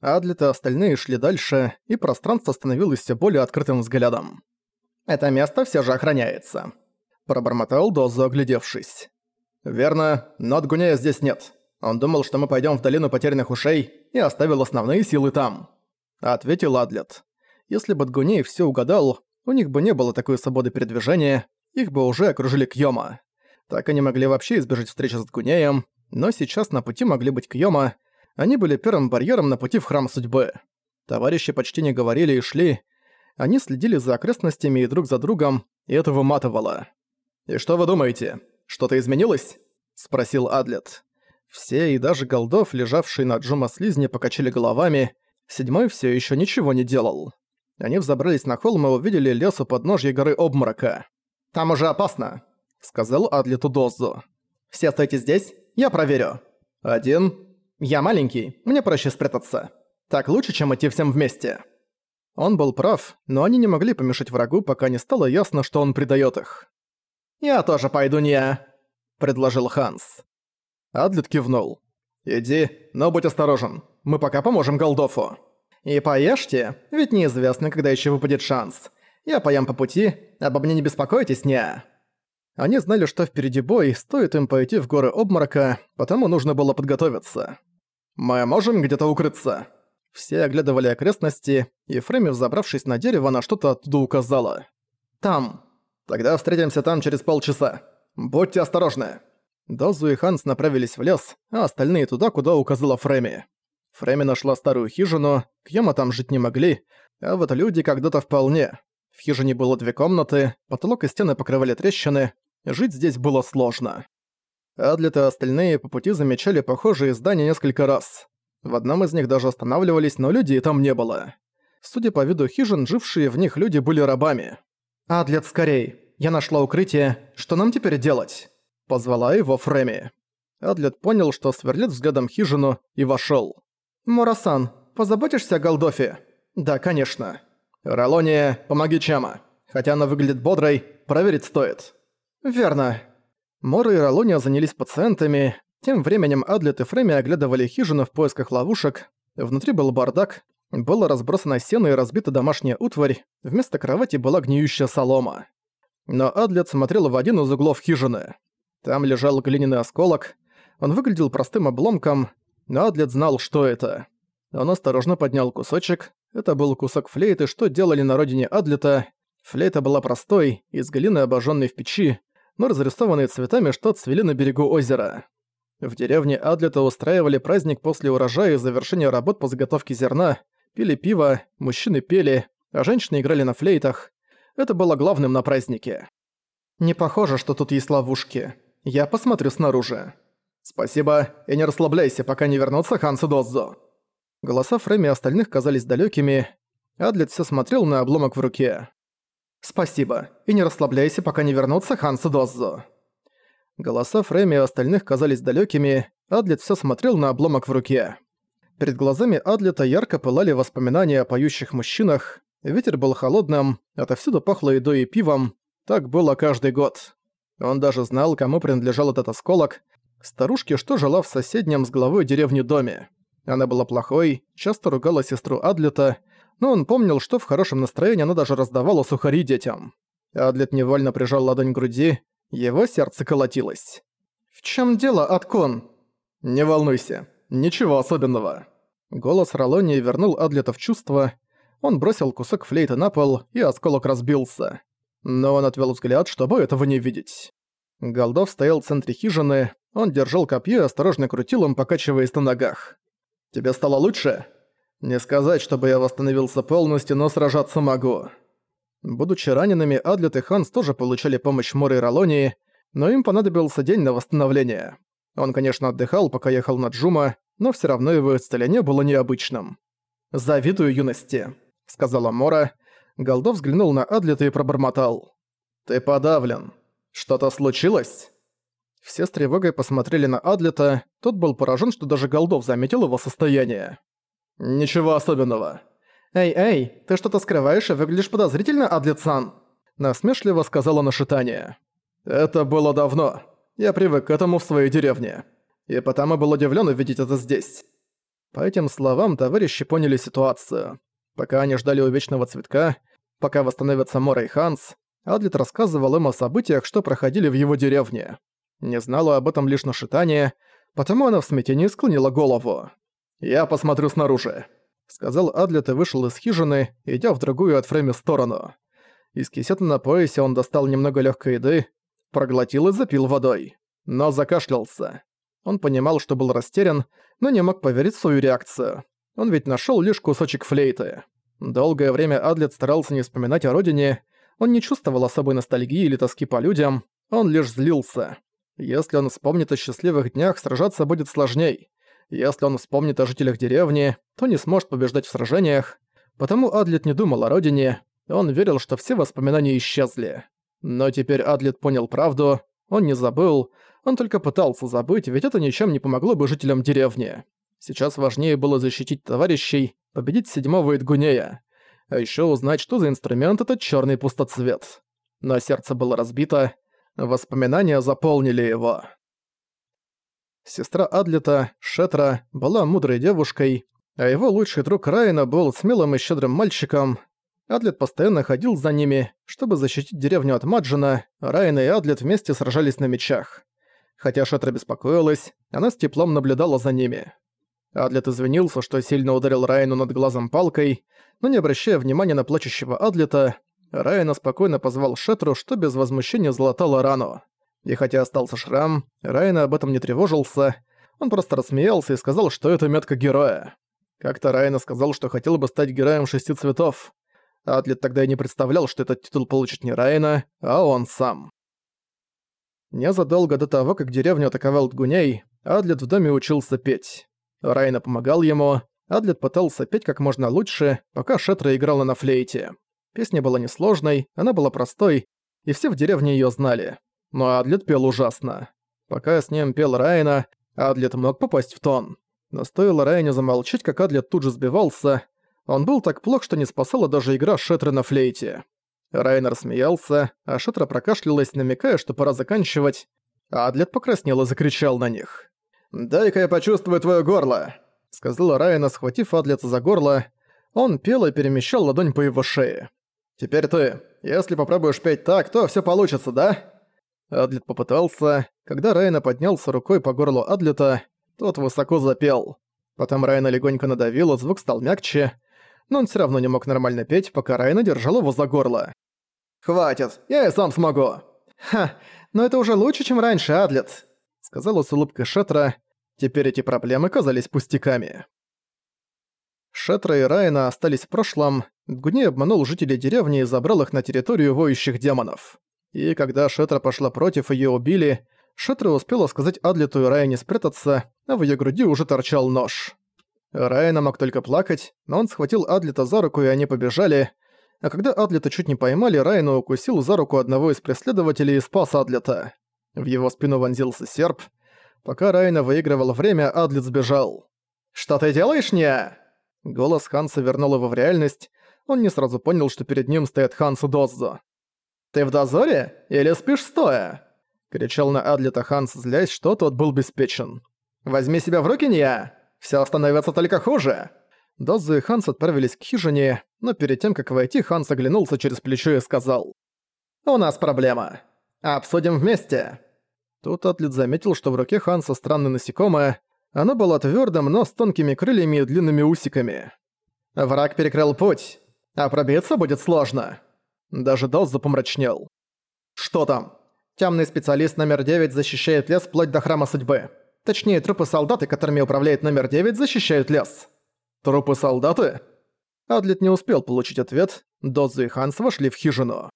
Адлет остальные шли дальше, и пространство становилось все более открытым взглядом. «Это место все же охраняется», – пробормотал Дозу, оглядевшись. «Верно, но Отгуняя здесь нет. Он думал, что мы пойдем в долину потерянных ушей и оставил основные силы там», – ответил Адлет. Если бы Отгуней все угадал, у них бы не было такой свободы передвижения, их бы уже окружили Кьёма. Так они могли вообще избежать встречи с Отгунеем, но сейчас на пути могли быть Кьёма, они были первым барьером на пути в Храм Судьбы. Товарищи почти не говорили и шли. Они следили за окрестностями и друг за другом, и это выматывало. «И что вы думаете? Что-то изменилось?» – спросил Адлет. Все и даже голдов, лежавшие на Джума слизни, покачали головами. Седьмой все еще ничего не делал. Они взобрались на холм и увидели лес у подножья горы Обморока. «Там уже опасно», — сказал Адлету Дозу. «Все стойте здесь, я проверю». «Один», я маленький, мне проще спрятаться. Так лучше, чем идти всем вместе». Он был прав, но они не могли помешать врагу, пока не стало ясно, что он предаёт их. «Я тоже пойду не...» — предложил Ханс. Адлет кивнул. «Иди, но будь осторожен. Мы пока поможем Голдофу». «И поешьте, ведь неизвестно, когда ещё выпадет шанс. Я поем по пути, обо мне не беспокойтесь, не...» Они знали, что впереди бой, стоит им пойти в горы обморока, потому нужно было подготовиться. «Мы можем где-то укрыться?» Все оглядывали окрестности, и Фрейми, взобравшись на дерево, на что-то оттуда указала. «Там. Тогда встретимся там через полчаса. Будьте осторожны». Дозу и Ханс направились в лес, а остальные туда, куда указала Фрейми. Фрейми нашла старую хижину, Кьяма там жить не могли, а вот люди когда-то вполне. В хижине было две комнаты, потолок и стены покрывали трещины, жить здесь было сложно. Адлет и остальные по пути замечали похожие здания несколько раз. В одном из них даже останавливались, но людей там не было. Судя по виду хижин, жившие в них люди были рабами. «Адлет, скорей! Я нашла укрытие. Что нам теперь делать?» Позвала его Фреми. Адлет понял, что сверлит взглядом хижину, и вошёл. «Мурасан, позаботишься о Голдофе?» «Да, конечно». «Ролония, помоги Чама. Хотя она выглядит бодрой, проверить стоит». «Верно», Мора и Ролония занялись пациентами. Тем временем Адлет и Фреми оглядывали хижину в поисках ловушек. Внутри был бардак, было разбросано сено и разбита домашняя утварь, вместо кровати была гниющая солома. Но Адлет смотрел в один из углов хижины. Там лежал глиняный осколок. Он выглядел простым обломком, но Адлет знал, что это. Он осторожно поднял кусочек. Это был кусок флейты, что делали на родине Адлета. Флейта была простой, из глины, обожженной в печи, но разрисованные цветами, что цвели на берегу озера. В деревне Адлета устраивали праздник после урожая и завершения работ по заготовке зерна, пили пиво, мужчины пели, а женщины играли на флейтах. Это было главным на празднике. «Не похоже, что тут есть ловушки. Я посмотрю снаружи». «Спасибо, и не расслабляйся, пока не вернутся Ханс и Доззо». Голоса Фрейми и остальных казались далекими. Адлет все смотрел на обломок в руке. «Спасибо, и не расслабляйся, пока не вернутся Ханс и Доззо». Голоса Фрейми и остальных казались далекими, Адлет все смотрел на обломок в руке. Перед глазами Адлета ярко пылали воспоминания о поющих мужчинах, ветер был холодным, отовсюду пахло едой и пивом, так было каждый год. Он даже знал, кому принадлежал этот осколок, старушке, что жила в соседнем с главой деревни доме. Она была плохой, часто ругала сестру Адлета, но он помнил, что в хорошем настроении она даже раздавала сухари детям. Адлет невольно прижал ладонь к груди, его сердце колотилось. «В чем дело, Аткон?» «Не волнуйся, ничего особенного». Голос Ролонии вернул Адлета в чувство. Он бросил кусок флейты на пол, и осколок разбился. Но он отвел взгляд, чтобы этого не видеть. Голдов стоял в центре хижины, он держал копье и осторожно крутил им, покачиваясь на ногах. «Тебе стало лучше?» Не сказать, чтобы я восстановился полностью, но сражаться могу. Будучи ранеными, Адлет и Ханс тоже получали помощь Моры и Ролонии, но им понадобился день на восстановление. Он, конечно, отдыхал, пока ехал на Джума, но все равно его исцеление было необычным. «Завидую юности», — сказала Мора. Голдов взглянул на Адлета и пробормотал. «Ты подавлен. Что-то случилось?» Все с тревогой посмотрели на Адлета, тот был поражен, что даже Голдов заметил его состояние. «Ничего особенного». «Эй-эй, ты что-то скрываешь и выглядишь подозрительно, Адлицан?» Насмешливо сказала Нашитание. «Это было давно. Я привык к этому в своей деревне. И потому был удивлен увидеть это здесь». По этим словам товарищи поняли ситуацию. Пока они ждали у Вечного Цветка, пока восстановятся Мора и Ханс, Адлет рассказывал им о событиях, что проходили в его деревне. Не знала об этом лишь Нашитание, потому она в смятении склонила голову. «Я посмотрю снаружи», — сказал Адлет и вышел из хижины, идя в другую от Фрейми сторону. Из кисета на поясе он достал немного легкой еды, проглотил и запил водой. Но закашлялся. Он понимал, что был растерян, но не мог поверить в свою реакцию. Он ведь нашел лишь кусочек флейты. Долгое время Адлет старался не вспоминать о родине, он не чувствовал особой ностальгии или тоски по людям, он лишь злился. Если он вспомнит о счастливых днях, сражаться будет сложней. Если он вспомнит о жителях деревни, то не сможет побеждать в сражениях. Потому Адлет не думал о родине, он верил, что все воспоминания исчезли. Но теперь Адлет понял правду, он не забыл, он только пытался забыть, ведь это ничем не помогло бы жителям деревни. Сейчас важнее было защитить товарищей, победить седьмого Идгунея. А ещё узнать, что за инструмент этот чёрный пустоцвет. Но сердце было разбито, воспоминания заполнили его. Сестра Адлета, Шетра, была мудрой девушкой, а его лучший друг Райана был смелым и щедрым мальчиком. Адлет постоянно ходил за ними, чтобы защитить деревню от Маджина, Райан и Адлет вместе сражались на мечах. Хотя Шетра беспокоилась, она с теплом наблюдала за ними. Адлет извинился, что сильно ударил Райану над глазом палкой, но не обращая внимания на плачущего Адлета, Райана спокойно позвал Шетру, что без возмущения залатала рану. И хотя остался шрам, Райана об этом не тревожился, он просто рассмеялся и сказал, что это метка героя. Как-то Райана сказал, что хотел бы стать героем шести цветов. Адлет тогда и не представлял, что этот титул получит не Райана, а он сам. Незадолго до того, как деревню атаковал Дгуней, Адлет в доме учился петь. Райна помогал ему, Адлет пытался петь как можно лучше, пока Шетра играла на флейте. Песня была несложной, она была простой, и все в деревне её знали. Но Адлет пел ужасно. Пока с ним пел Райна, Адлет мог попасть в тон. Но стоило Райне замолчать, как Адлет тут же сбивался. Он был так плох, что не спасала даже игра Шетры на флейте. Райнер смеялся, а Шетра прокашлялась, намекая, что пора заканчивать. Адлет покраснел и закричал на них. «Дай-ка я почувствую твоё горло», — сказала Райана, схватив Адлета за горло. Он пел и перемещал ладонь по его шее. «Теперь ты. Если попробуешь петь так, то всё получится, да?» Адлет попытался. Когда Райана поднялся рукой по горлу Адлета, тот высоко запел. Потом Райана легонько надавила, звук стал мягче, но он всё равно не мог нормально петь, пока Райана держал его за горло. «Хватит, я и сам смогу!» «Ха, но это уже лучше, чем раньше, Адлет!» сказала с улыбкой Шетра. Теперь эти проблемы казались пустяками. Шетра и Райна остались в прошлом, Гуни обманул жителей деревни и забрал их на территорию воющих демонов. И когда Шетра пошла против её убили, Шетра успела сказать Адлету и Райне спрятаться, а в её груди уже торчал нож. Райна мог только плакать, но он схватил Адлета за руку, и они побежали, а когда Адлета чуть не поймали, Райна укусил за руку одного из преследователей и спас Адлета. В его спину вонзился серп. Пока Райна выигрывал время, Адлет сбежал. «Что ты делаешь, не?» Голос Ханса вернул его в реальность. Он не сразу понял, что перед ним стоит Ханс Доззо. «Ты в дозоре? Или спишь стоя?» Кричал на Адлета Ханс, злясь, что тот был беспечен. «Возьми себя в руки, не Всё становится только хуже!» Доззо и Ханс отправились к хижине, но перед тем, как войти, Ханс оглянулся через плечо и сказал. «У нас проблема. Обсудим вместе!» Тут Атлет заметил, что в руке Ханса странное насекомое. Оно было твёрдым, но с тонкими крыльями и длинными усиками. Враг перекрыл путь, а пробиться будет сложно. Даже Дос запомрачнел. Что там? Тёмный специалист номер 9 защищает лес вплоть до Храма Судьбы. Точнее, трупы солдаты, которыми управляет номер 9, защищают лес. Трупы солдаты? Адлет не успел получить ответ, Дозу и Ханс вошли в хижину.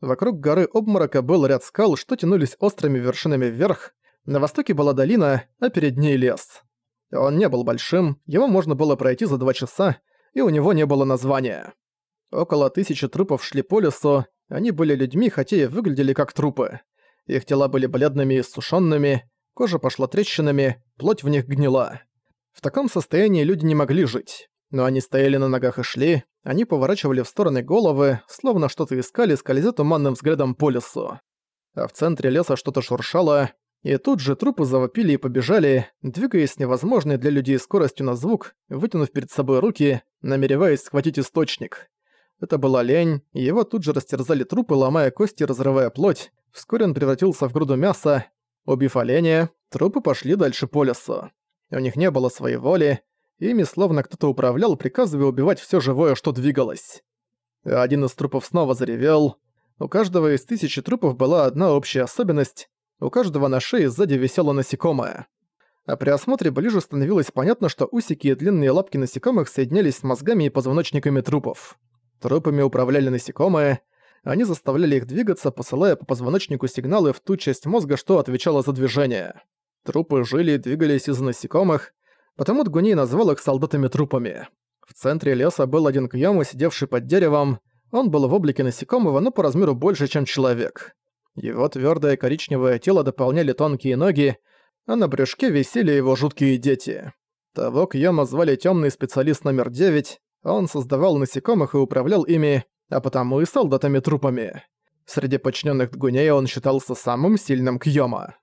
Вокруг горы обморока был ряд скал, что тянулись острыми вершинами вверх. На востоке была долина, а перед ней лес. Он не был большим, его можно было пройти за два часа, и у него не было названия. Около тысячи трупов шли по лесу, они были людьми, хотя и выглядели как трупы. Их тела были бледными и сушёнными, кожа пошла трещинами, плоть в них гнила. В таком состоянии люди не могли жить. Но они стояли на ногах и шли, они поворачивали в стороны головы, словно что-то искали, скользя туманным взглядом по лесу. А в центре леса что-то шуршало, И тут же трупы завопили и побежали, двигаясь невозможной для людей скоростью на звук, вытянув перед собой руки, намереваясь схватить источник. Это была лень, и его тут же растерзали трупы, ломая кости и разрывая плоть. Вскоре он превратился в груду мяса. Убив оленя, трупы пошли дальше по лесу. У них не было своей воли, ими словно кто-то управлял, приказывая убивать все живое, что двигалось. Один из трупов снова заревел. У каждого из тысячи трупов была одна общая особенность. У каждого на шее сзади висело насекомое. А при осмотре ближе становилось понятно, что усики и длинные лапки насекомых соединялись с мозгами и позвоночниками трупов. Трупами управляли насекомые, они заставляли их двигаться, посылая по позвоночнику сигналы в ту часть мозга, что отвечала за движение. Трупы жили и двигались из насекомых, потому Дгуней назвал их солдатами-трупами. В центре леса был один Кьёма, сидевший под деревом. Он был в облике насекомого, но по размеру больше, чем человек. Его твёрдое коричневое тело дополняли тонкие ноги, а на брюшке висели его жуткие дети. Того Кьёма звали Тёмный специалист номер 9, он создавал насекомых и управлял ими, а потому и солдатами-трупами. Среди подчиненных Дгунея он считался самым сильным Кьёма.